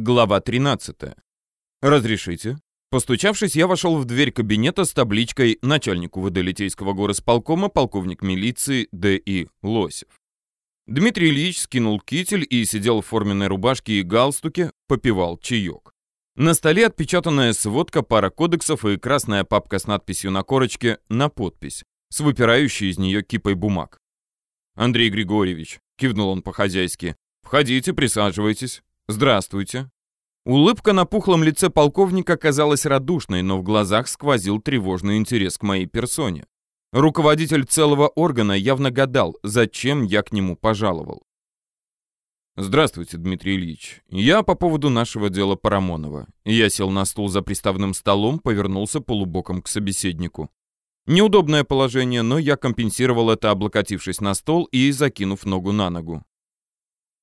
Глава 13. «Разрешите?» Постучавшись, я вошел в дверь кабинета с табличкой «Начальник УВД Литейского горосполкома, полковник милиции Д.И. Лосев». Дмитрий Ильич скинул китель и сидел в форменной рубашке и галстуке, попивал чаек. На столе отпечатанная сводка, пара кодексов и красная папка с надписью на корочке «На подпись», с выпирающей из нее кипой бумаг. «Андрей Григорьевич», — кивнул он по-хозяйски, — «входите, присаживайтесь». «Здравствуйте». Улыбка на пухлом лице полковника казалась радушной, но в глазах сквозил тревожный интерес к моей персоне. Руководитель целого органа явно гадал, зачем я к нему пожаловал. «Здравствуйте, Дмитрий Ильич. Я по поводу нашего дела Парамонова». Я сел на стул за приставным столом, повернулся полубоком к собеседнику. Неудобное положение, но я компенсировал это, облокотившись на стол и закинув ногу на ногу.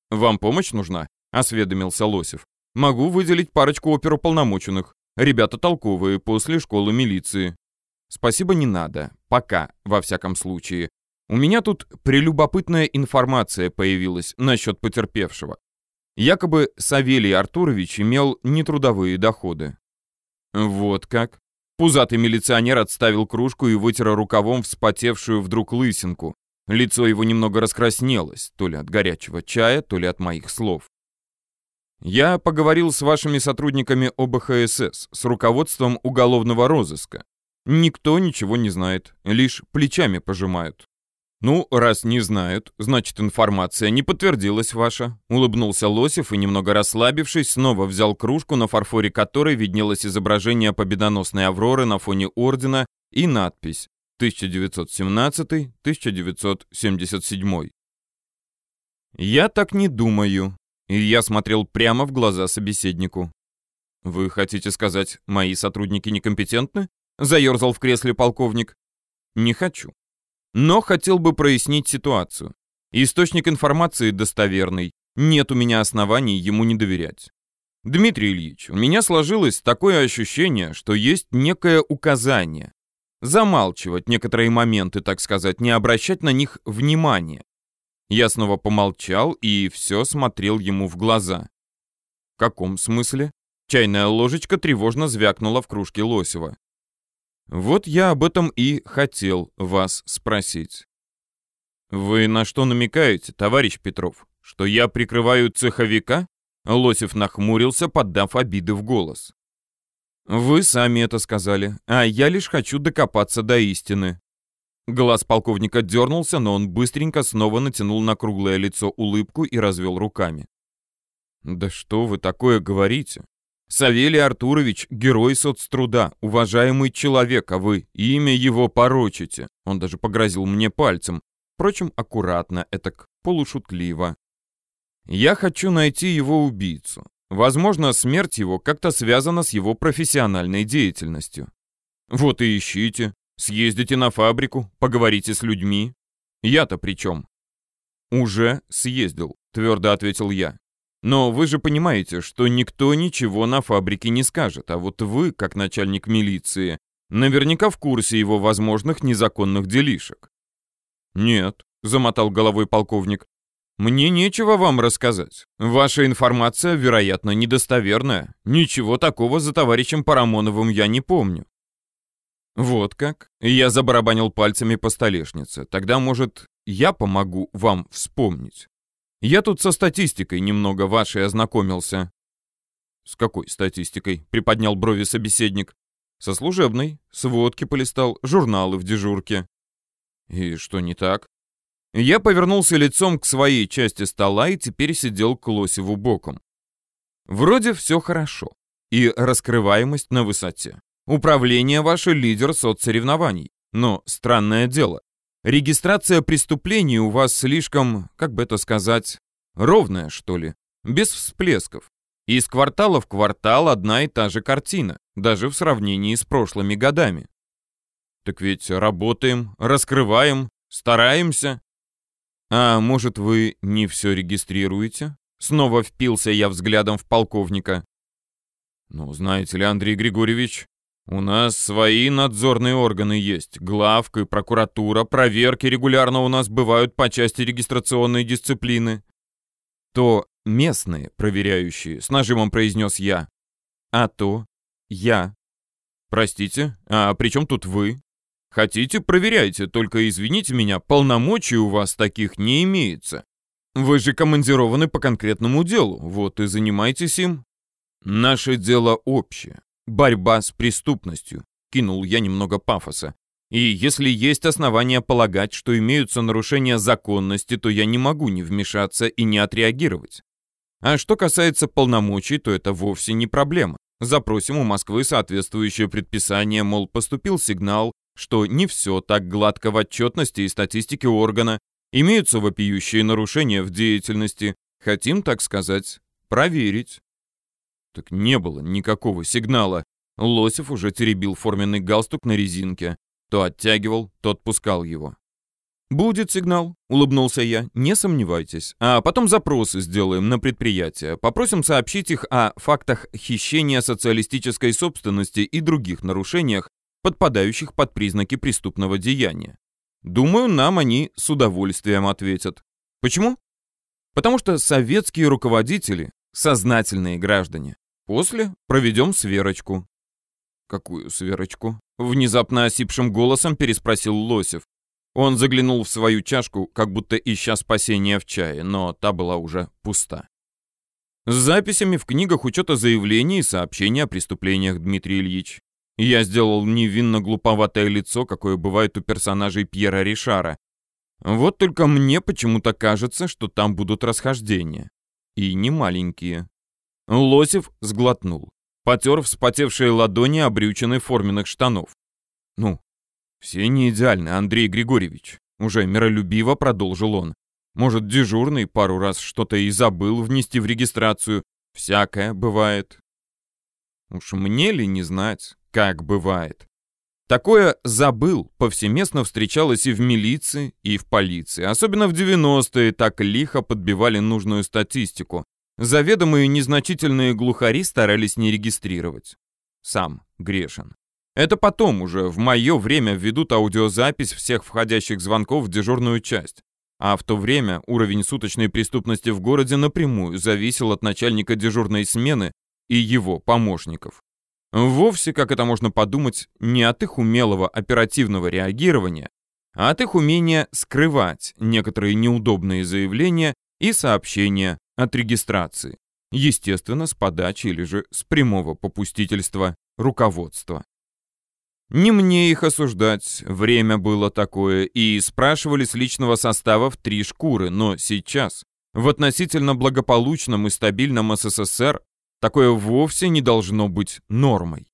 «Вам помощь нужна?» Осведомился Лосев. «Могу выделить парочку оперуполномоченных. Ребята толковые, после школы милиции». «Спасибо, не надо. Пока, во всяком случае. У меня тут прелюбопытная информация появилась насчет потерпевшего. Якобы Савелий Артурович имел нетрудовые доходы». «Вот как?» Пузатый милиционер отставил кружку и вытер рукавом вспотевшую вдруг лысинку. Лицо его немного раскраснелось, то ли от горячего чая, то ли от моих слов. Я поговорил с вашими сотрудниками ОБХСС, с руководством уголовного розыска. Никто ничего не знает, лишь плечами пожимают. «Ну, раз не знают, значит, информация не подтвердилась ваша», — улыбнулся Лосев и, немного расслабившись, снова взял кружку, на фарфоре которой виднелось изображение победоносной Авроры на фоне ордена и надпись 1917-1977. «Я так не думаю», и я смотрел прямо в глаза собеседнику. «Вы хотите сказать, мои сотрудники некомпетентны?» — заерзал в кресле полковник. «Не хочу. Но хотел бы прояснить ситуацию. Источник информации достоверный. Нет у меня оснований ему не доверять. Дмитрий Ильич, у меня сложилось такое ощущение, что есть некое указание. Замалчивать некоторые моменты, так сказать, не обращать на них внимания. Я снова помолчал и все смотрел ему в глаза. «В каком смысле?» Чайная ложечка тревожно звякнула в кружке Лосева. «Вот я об этом и хотел вас спросить». «Вы на что намекаете, товарищ Петров? Что я прикрываю цеховика?» Лосев нахмурился, поддав обиды в голос. «Вы сами это сказали, а я лишь хочу докопаться до истины. Глаз полковника дернулся, но он быстренько снова натянул на круглое лицо улыбку и развел руками. «Да что вы такое говорите? Савелий Артурович — герой соцтруда, уважаемый человек, а вы имя его порочите». Он даже погрозил мне пальцем, впрочем, аккуратно, этак полушутливо. «Я хочу найти его убийцу. Возможно, смерть его как-то связана с его профессиональной деятельностью. Вот и ищите, Съездите на фабрику, поговорите с людьми. Я-то при чем? Уже съездил, твердо ответил я. Но вы же понимаете, что никто ничего на фабрике не скажет, а вот вы, как начальник милиции, наверняка в курсе его возможных незаконных делишек. Нет, замотал головой полковник. Мне нечего вам рассказать. Ваша информация, вероятно, недостоверная. Ничего такого за товарищем Парамоновым я не помню. «Вот как?» Я забарабанил пальцами по столешнице. «Тогда, может, я помогу вам вспомнить? Я тут со статистикой немного вашей ознакомился». «С какой статистикой?» — приподнял брови собеседник. «Со служебной. Сводки полистал, журналы в дежурке». «И что не так?» Я повернулся лицом к своей части стола и теперь сидел к Лосеву боком. Вроде все хорошо. И раскрываемость на высоте. Управление ваше лидер соцсоревнований. Но странное дело. Регистрация преступлений у вас слишком, как бы это сказать, ровная, что ли, без всплесков. Из квартала в квартал одна и та же картина, даже в сравнении с прошлыми годами. Так ведь работаем, раскрываем, стараемся. А может, вы не все регистрируете? Снова впился я взглядом в полковника. Ну, знаете ли, Андрей Григорьевич, у нас свои надзорные органы есть. Главка и прокуратура. Проверки регулярно у нас бывают по части регистрационной дисциплины. То местные проверяющие», — с нажимом произнес я. «А то я». «Простите, а при чем тут вы?» «Хотите, проверяйте, только извините меня, полномочий у вас таких не имеется. Вы же командированы по конкретному делу, вот и занимайтесь им». «Наше дело общее. Борьба с преступностью», — кинул я немного пафоса. «И если есть основания полагать, что имеются нарушения законности, то я не могу не вмешаться и не отреагировать. А что касается полномочий, то это вовсе не проблема. Запросим у Москвы соответствующее предписание, мол, поступил сигнал, что не все так гладко в отчетности и статистике органа, имеются вопиющие нарушения в деятельности, хотим, так сказать, проверить. Так не было никакого сигнала. Лосев уже теребил форменный галстук на резинке. То оттягивал, то отпускал его. «Будет сигнал», — улыбнулся я, — «не сомневайтесь. А потом запросы сделаем на предприятие. Попросим сообщить их о фактах хищения социалистической собственности и других нарушениях, подпадающих под признаки преступного деяния. Думаю, нам они с удовольствием ответят. Почему? Потому что советские руководители — сознательные граждане. После проведем сверочку». «Какую сверочку?» — внезапно осипшим голосом переспросил Лосев. Он заглянул в свою чашку, как будто ища спасения в чае, но та была уже пуста. С записями в книгах учета заявлений и сообщений о преступлениях, Дмитрий Ильич. Я сделал невинно глуповатое лицо, какое бывает у персонажей Пьера Ришара. Вот только мне почему-то кажется, что там будут расхождения. И не маленькие. Лосев сглотнул. Потер вспотевшие ладони обрючины форменных штанов. Ну, «Все не идеальны, Андрей Григорьевич», — уже миролюбиво продолжил он. «Может, дежурный пару раз что-то и забыл внести в регистрацию. Всякое бывает». Уж мне ли не знать, как бывает? Такое «забыл» повсеместно встречалось и в милиции, и в полиции. Особенно в 90-е так лихо подбивали нужную статистику. Заведомые незначительные глухари старались не регистрировать. Сам грешен. Это потом уже, в мое время, введут аудиозапись всех входящих звонков в дежурную часть. А в то время уровень суточной преступности в городе напрямую зависел от начальника дежурной смены и его помощников. Вовсе, как это можно подумать, не от их умелого оперативного реагирования, а от их умения скрывать некоторые неудобные заявления и сообщения от регистрации. Естественно, с подачи или же с прямого попустительства руководства. Не мне их осуждать, время было такое, и спрашивали с личного состава в три шкуры, но сейчас, в относительно благополучном и стабильном СССР, такое вовсе не должно быть нормой.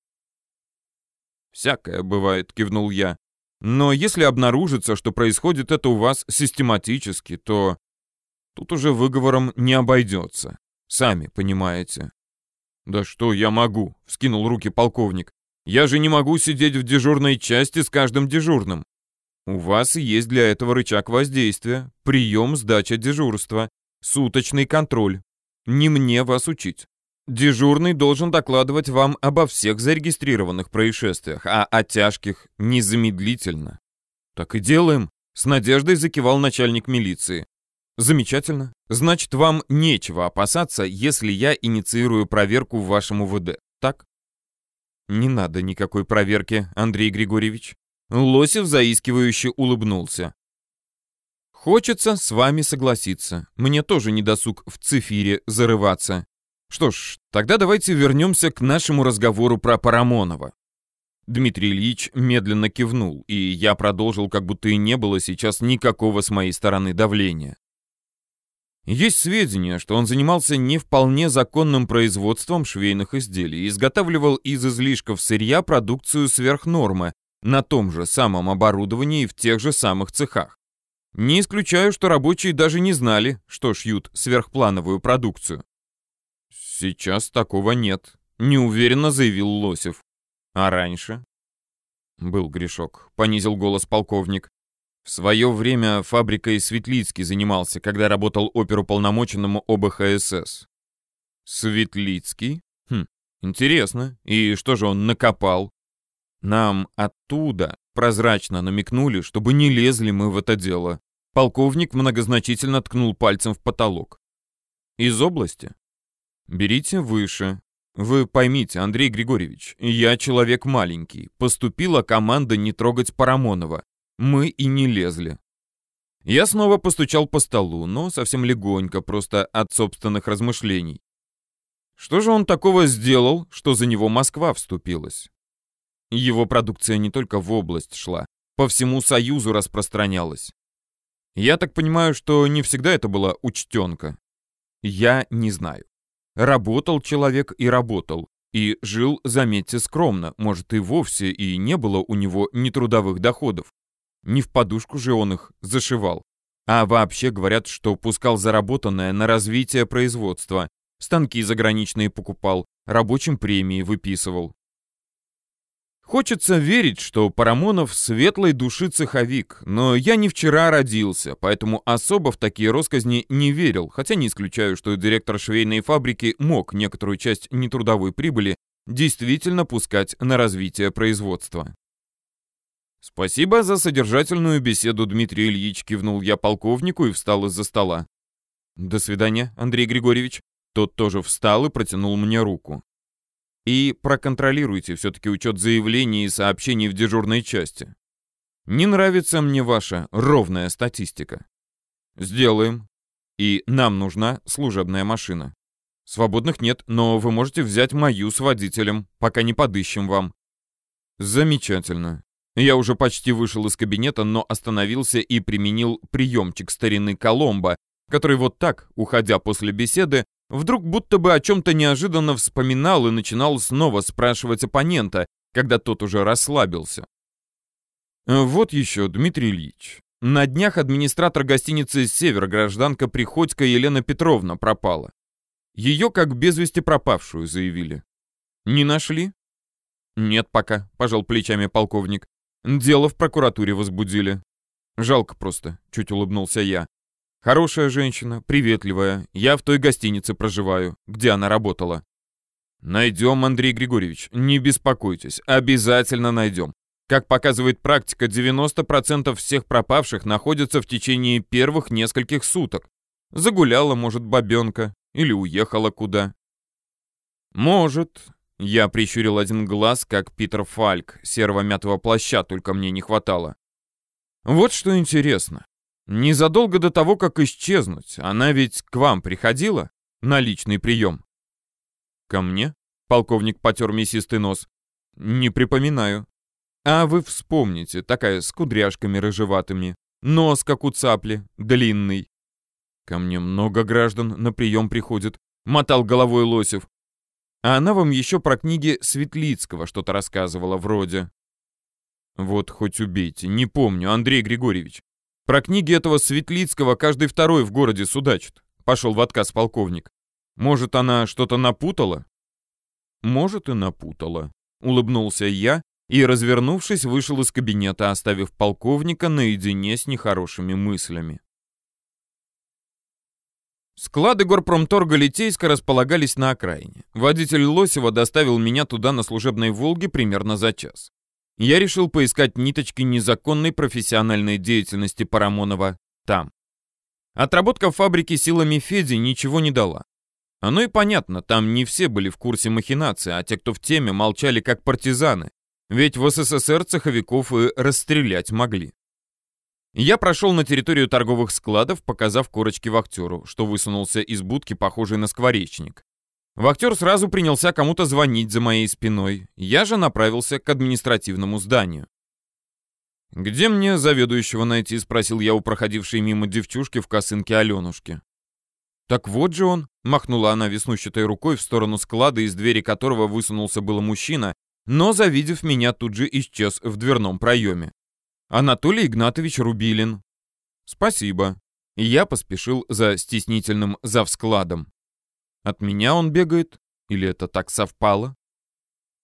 «Всякое бывает», — кивнул я. «Но если обнаружится, что происходит это у вас систематически, то тут уже выговором не обойдется. Сами понимаете». «Да что я могу?» — вскинул руки полковник. Я же не могу сидеть в дежурной части с каждым дежурным. У вас есть для этого рычаг воздействия, прием, сдача дежурства, суточный контроль. Не мне вас учить. Дежурный должен докладывать вам обо всех зарегистрированных происшествиях, а о тяжких незамедлительно. Так и делаем, с надеждой закивал начальник милиции. Замечательно. Значит, вам нечего опасаться, если я инициирую проверку в вашем УВД. Так? «Не надо никакой проверки, Андрей Григорьевич». Лосев заискивающе улыбнулся. «Хочется с вами согласиться. Мне тоже не досуг в цифире зарываться. Что ж, тогда давайте вернемся к нашему разговору про Парамонова». Дмитрий Ильич медленно кивнул, и я продолжил, как будто и не было сейчас никакого с моей стороны давления. Есть сведения, что он занимался не вполне законным производством швейных изделий изготавливал из излишков сырья продукцию сверхнормы на том же самом оборудовании и в тех же самых цехах. Не исключаю, что рабочие даже не знали, что шьют сверхплановую продукцию. «Сейчас такого нет», — неуверенно заявил Лосев. «А раньше?» «Был грешок», — понизил голос полковник. В свое время фабрикой Светлицкий занимался, когда работал оперуполномоченному ОБХСС. Светлицкий? Хм, интересно. И что же он накопал? Нам оттуда прозрачно намекнули, чтобы не лезли мы в это дело. Полковник многозначительно ткнул пальцем в потолок. Из области? Берите выше. Вы поймите, Андрей Григорьевич, я человек маленький. Поступила команда не трогать Парамонова. Мы и не лезли. Я снова постучал по столу, но совсем легонько, просто от собственных размышлений. Что же он такого сделал, что за него Москва вступилась? Его продукция не только в область шла, по всему Союзу распространялась. Я так понимаю, что не всегда это была учтенка. Я не знаю. Работал человек и работал, и жил, заметьте, скромно, может и вовсе и не было у него нетрудовых доходов. Не в подушку же он их зашивал. А вообще говорят, что пускал заработанное на развитие производства, станки заграничные покупал, рабочим премии выписывал. Хочется верить, что Парамонов светлой души цеховик, но я не вчера родился, поэтому особо в такие росказни не верил, хотя не исключаю, что директор швейной фабрики мог некоторую часть нетрудовой прибыли действительно пускать на развитие производства. «Спасибо за содержательную беседу, Дмитрий Ильич», кивнул я полковнику и встал из-за стола. «До свидания, Андрей Григорьевич». Тот тоже встал и протянул мне руку. И проконтролируйте все-таки учет заявлений и сообщений в дежурной части. Не нравится мне ваша ровная статистика. Сделаем. И нам нужна служебная машина. Свободных нет, но вы можете взять мою с водителем, пока не подыщем вам. Замечательно. Я уже почти вышел из кабинета, но остановился и применил приемчик старины Коломбо, который вот так, уходя после беседы, Вдруг будто бы о чем-то неожиданно вспоминал и начинал снова спрашивать оппонента, когда тот уже расслабился. «Э, «Вот еще, Дмитрий Ильич. На днях администратор гостиницы «Север» гражданка Приходько Елена Петровна пропала. Ее как без вести пропавшую заявили. Не нашли?» «Нет пока», — пожал плечами полковник. «Дело в прокуратуре возбудили». «Жалко просто», — чуть улыбнулся я. Хорошая женщина, приветливая. Я в той гостинице проживаю, где она работала. Найдем, Андрей Григорьевич, не беспокойтесь, обязательно найдем. Как показывает практика, 90% всех пропавших находятся в течение первых нескольких суток. Загуляла, может, бабенка, или уехала куда. Может. Я прищурил один глаз, как Питер Фальк, серого мятого плаща, только мне не хватало. Вот что интересно. Незадолго до того, как исчезнуть, она ведь к вам приходила на личный прием. Ко мне? Полковник потер мясистый нос. Не припоминаю. А вы вспомните, такая с кудряшками рыжеватыми, нос, как у цапли, длинный. Ко мне много граждан на прием приходит, мотал головой Лосев. А она вам еще про книги Светлицкого что-то рассказывала вроде. Вот хоть убейте, не помню, Андрей Григорьевич. Про книги этого Светлицкого каждый второй в городе судачит. Пошел в отказ полковник. Может, она что-то напутала? Может, и напутала. Улыбнулся я и, развернувшись, вышел из кабинета, оставив полковника наедине с нехорошими мыслями. Склады горпромторга Литейска располагались на окраине. Водитель Лосева доставил меня туда на служебной «Волге» примерно за час я решил поискать ниточки незаконной профессиональной деятельности Парамонова там. Отработка в фабрике силами Феди ничего не дала. Оно и понятно, там не все были в курсе махинации, а те, кто в теме, молчали как партизаны, ведь в СССР цеховиков и расстрелять могли. Я прошел на территорию торговых складов, показав корочки вахтеру, что высунулся из будки, похожей на скворечник. Вахтер сразу принялся кому-то звонить за моей спиной. Я же направился к административному зданию. «Где мне заведующего найти?» — спросил я у проходившей мимо девчушки в косынке Аленушки. «Так вот же он!» — махнула она веснущатой рукой в сторону склада, из двери которого высунулся было мужчина, но, завидев меня, тут же исчез в дверном проеме. «Анатолий Игнатович Рубилин». «Спасибо». Я поспешил за стеснительным завскладом. От меня он бегает? Или это так совпало?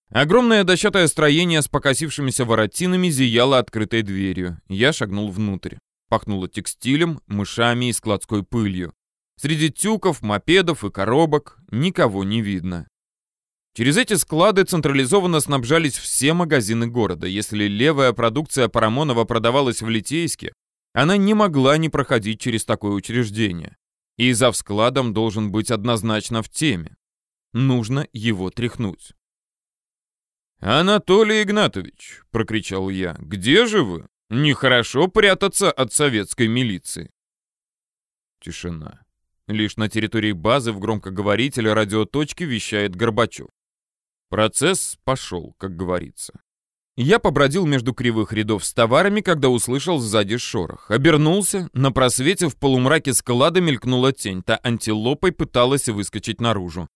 Огромное дощатое строение с покосившимися воротинами зияло открытой дверью. Я шагнул внутрь. Пахнуло текстилем, мышами и складской пылью. Среди тюков, мопедов и коробок никого не видно. Через эти склады централизованно снабжались все магазины города. Если левая продукция Парамонова продавалась в Литейске, она не могла не проходить через такое учреждение. И за складом должен быть однозначно в теме. Нужно его тряхнуть. «Анатолий Игнатович!» — прокричал я. «Где же вы? Нехорошо прятаться от советской милиции!» Тишина. Лишь на территории базы в громкоговорителе радиоточки вещает Горбачев. Процесс пошел, как говорится. Я побродил между кривых рядов с товарами, когда услышал сзади шорох. Обернулся, на просвете в полумраке склада мелькнула тень, та антилопой пыталась выскочить наружу.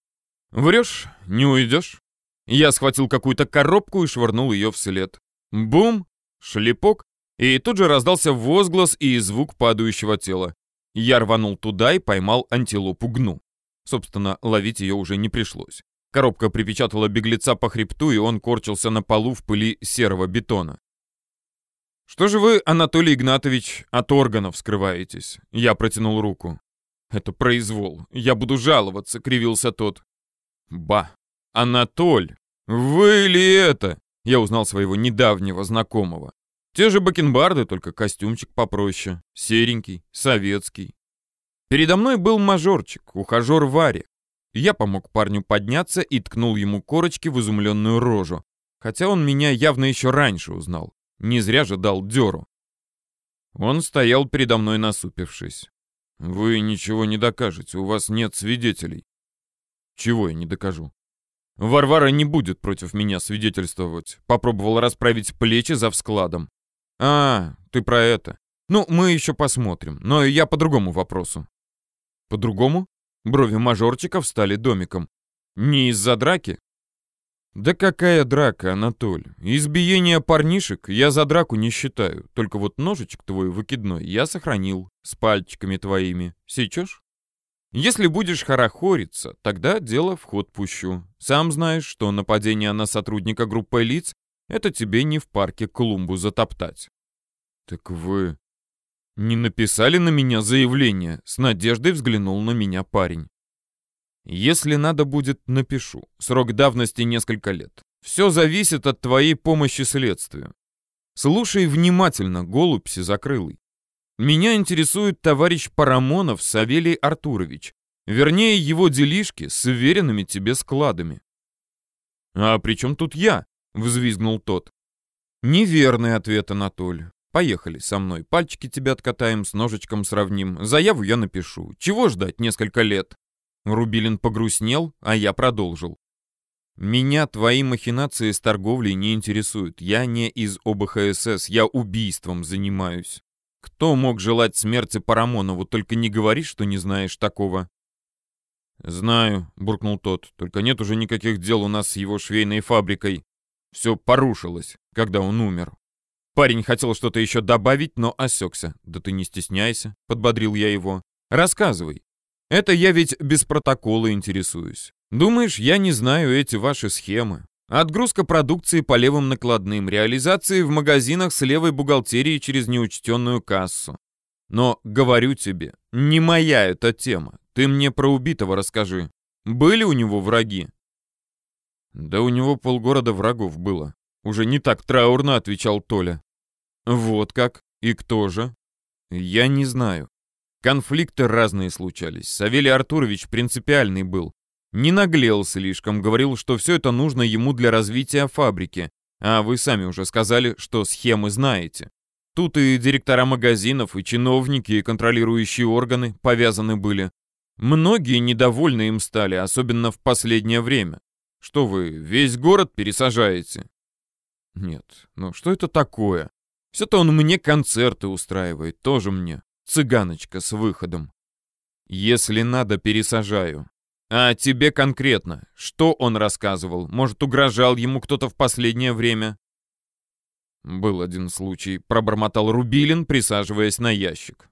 «Врешь, не уйдешь?» Я схватил какую-то коробку и швырнул ее вслед. Бум! Шлепок! И тут же раздался возглас и звук падающего тела. Я рванул туда и поймал антилопу гну. Собственно, ловить ее уже не пришлось. Коробка припечатала беглеца по хребту, и он корчился на полу в пыли серого бетона. «Что же вы, Анатолий Игнатович, от органов скрываетесь?» Я протянул руку. «Это произвол. Я буду жаловаться», — кривился тот. «Ба! Анатоль! Вы ли это?» Я узнал своего недавнего знакомого. Те же бакенбарды, только костюмчик попроще. Серенький, советский. Передо мной был мажорчик, ухажер Варя. Я помог парню подняться и ткнул ему корочки в изумленную рожу. Хотя он меня явно еще раньше узнал. Не зря же дал дёру. Он стоял передо мной насупившись. «Вы ничего не докажете, у вас нет свидетелей». «Чего я не докажу?» «Варвара не будет против меня свидетельствовать», — попробовал расправить плечи за вскладом. «А, ты про это. Ну, мы еще посмотрим, но я по другому вопросу». «По-другому?» Брови мажорчика встали домиком. «Не из-за драки?» «Да какая драка, Анатоль? Избиение парнишек я за драку не считаю. Только вот ножичек твой выкидной я сохранил с пальчиками твоими. Сечешь? Если будешь хорохориться, тогда дело в ход пущу. Сам знаешь, что нападение на сотрудника группы лиц — это тебе не в парке клумбу затоптать. «Так вы не написали на меня заявление?» С надеждой взглянул на меня парень. «Если надо будет, напишу. Срок давности несколько лет. Все зависит от твоей помощи следствию. Слушай внимательно, голубь закрылый. Меня интересует товарищ Парамонов Савелий Артурович. Вернее, его делишки с уверенными тебе складами». «А при чем тут я?» — взвизгнул тот. «Неверный ответ, Анатоль. Поехали со мной. Пальчики тебе откатаем, с ножичком сравним. Заяву я напишу. Чего ждать несколько лет?» Рубилин погрустнел, а я продолжил. «Меня твои махинации с торговлей не интересуют. Я не из ОБХСС, я убийством занимаюсь. Кто мог желать смерти Парамонову? Только не говори, что не знаешь такого». «Знаю», — буркнул тот, — «только нет уже никаких дел у нас с его швейной фабрикой. Все порушилось, когда он умер». Парень хотел что-то еще добавить, но осекся. «Да ты не стесняйся», — подбодрил я его. «Рассказывай. Это я ведь без протокола интересуюсь. Думаешь, я не знаю эти ваши схемы? Отгрузка продукции по левым накладным, реализации в магазинах с левой бухгалтерией через неучтенную кассу. Но, говорю тебе, не моя эта тема. Ты мне про убитого расскажи. Были у него враги?» «Да у него полгорода врагов было», уже не так траурно отвечал Толя. Вот как? И кто же? Я не знаю. Конфликты разные случались. Савелий Артурович принципиальный был. Не наглел слишком, говорил, что все это нужно ему для развития фабрики. А вы сами уже сказали, что схемы знаете. Тут и директора магазинов, и чиновники, и контролирующие органы повязаны были. Многие недовольны им стали, особенно в последнее время. Что вы, весь город пересажаете? Нет, ну что это такое? Все-то он мне концерты устраивает, тоже мне. Цыганочка с выходом. Если надо, пересажаю. А тебе конкретно, что он рассказывал? Может, угрожал ему кто-то в последнее время? Был один случай, пробормотал Рубилин, присаживаясь на ящик.